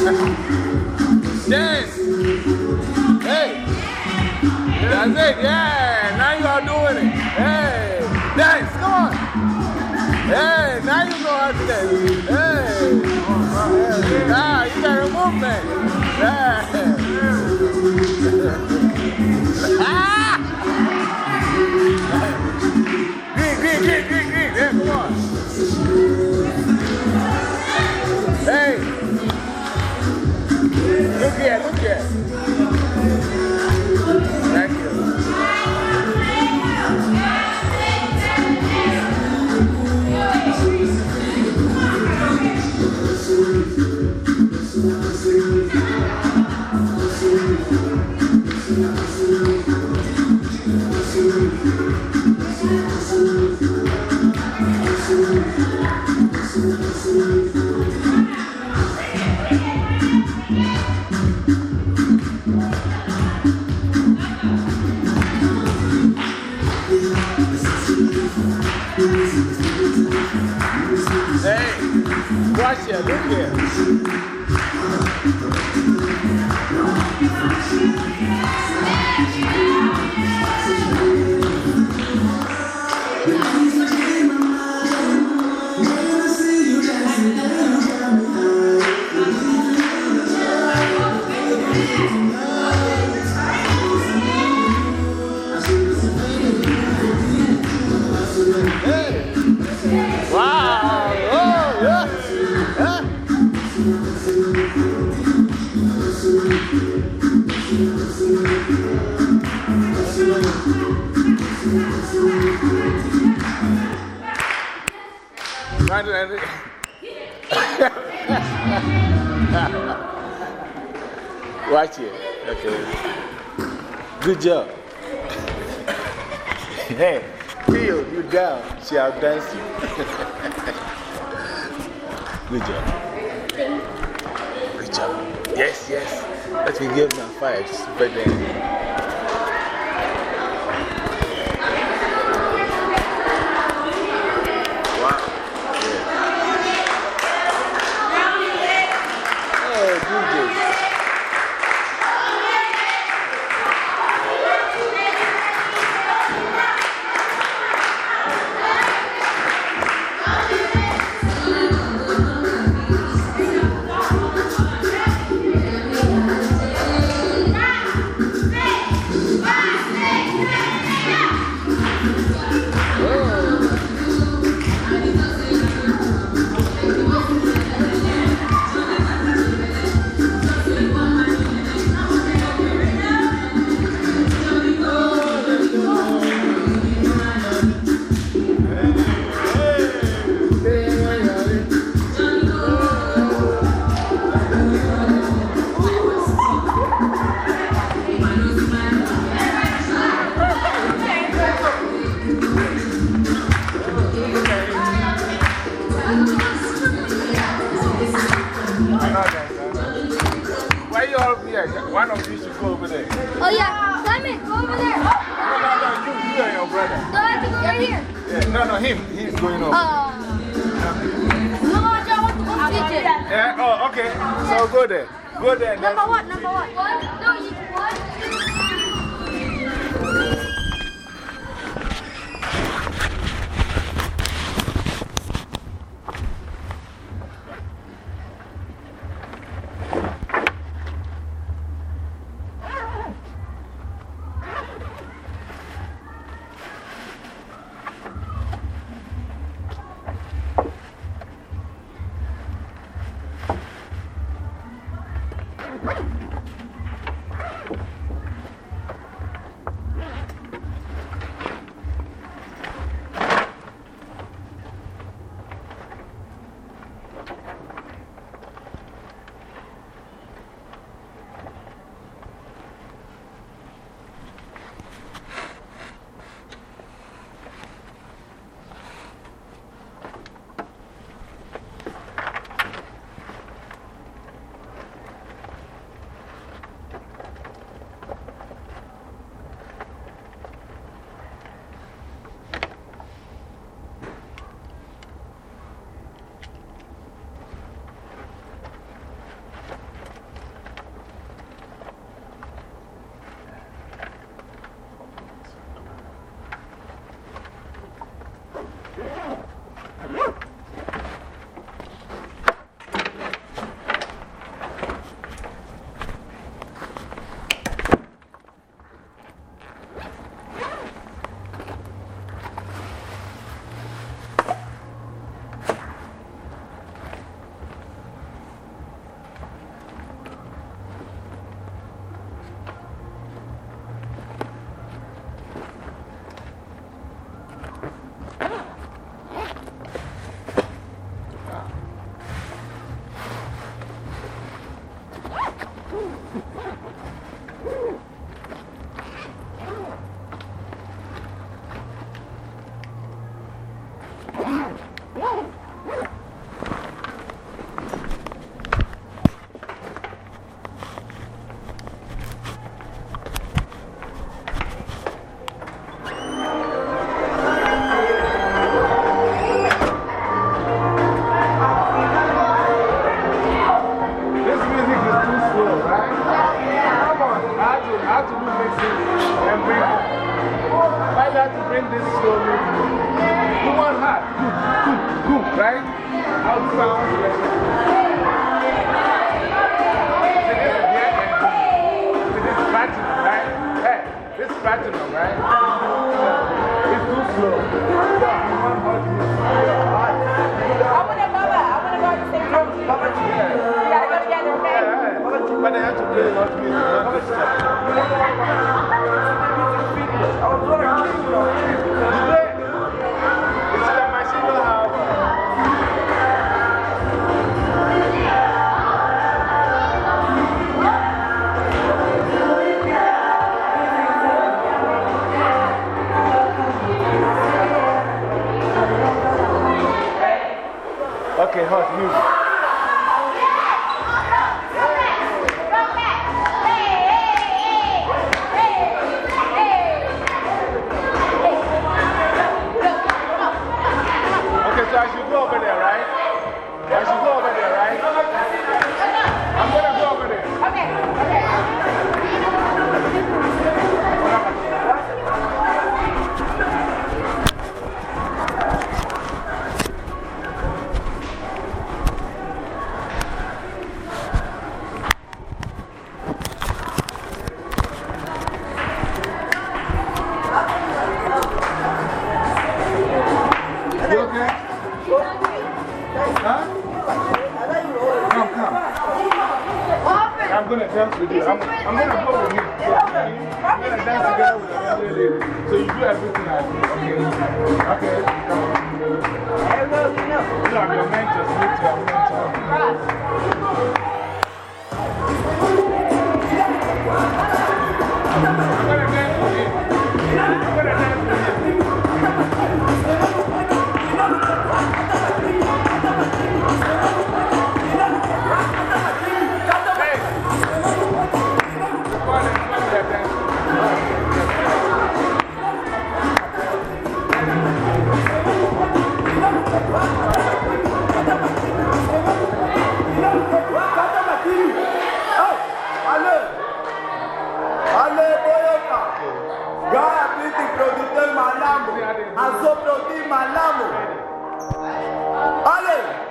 dance! Hey! That's it, yeah! Now you are doing it. Hey! Dance, come on! Hey, now you know how to dance. Hey! Ah, you got a movement. Yeah! ah! Green, green, green, green, green. Yeah, come on. Here, look here. Thank you. Hey, Wow! Oh, yeah! Huh? Trying to end. Watch it. Okay. Good job. hey, Theo, you down. She outdanced you. Good job. Good job. Yes, yes. Let me give them five. Super Why you all here? One of you should go over there. Oh, yeah. Simon, go over there. No, no, no, you, you and your brother. No, I have to go right here. Yeah, no, no, him. He's going over. Uh, no, I don't want to go to it. Yeah, oh, okay. So go there. Go there. Number what? Number? One? No, you, Ooh. I was going to kill you. Huh? Come, come. I'm going to dance with you. I'm, I'm going to go with you. So, I'm going to dance together with another lady. So you do everything I do. Okay? Okay, come on. You know, I'm your mentor. Speak to your mentor. malamu. Azoplo di malamu. Ale.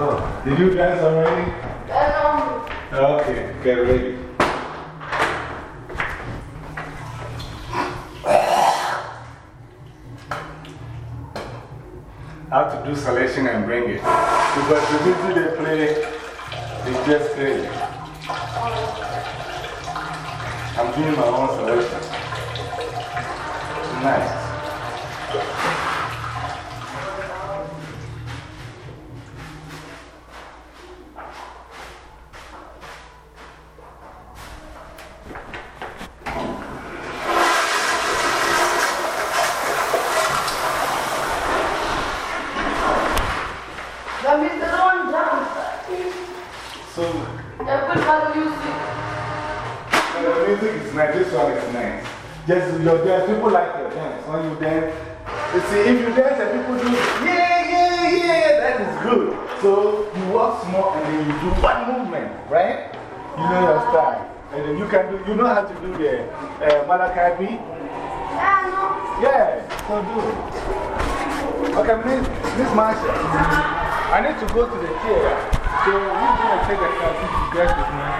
You dance already? Um, Okay, get ready. I have to do selection and bring it. Because the music they play is just crazy. I'm doing my own selection. Nice. Your dance, people like your dance. When you dance, you see, if you dance and people do, yeah, yeah, yeah, that is good. So you walk small and then you do one movement, right? You know your style. And then you can do, you know how to do the uh, Malachi beat? Yeah, so do it. Okay, Miss, Miss Marsha, I need to go to the chair. So we're going to take a chance to dress with.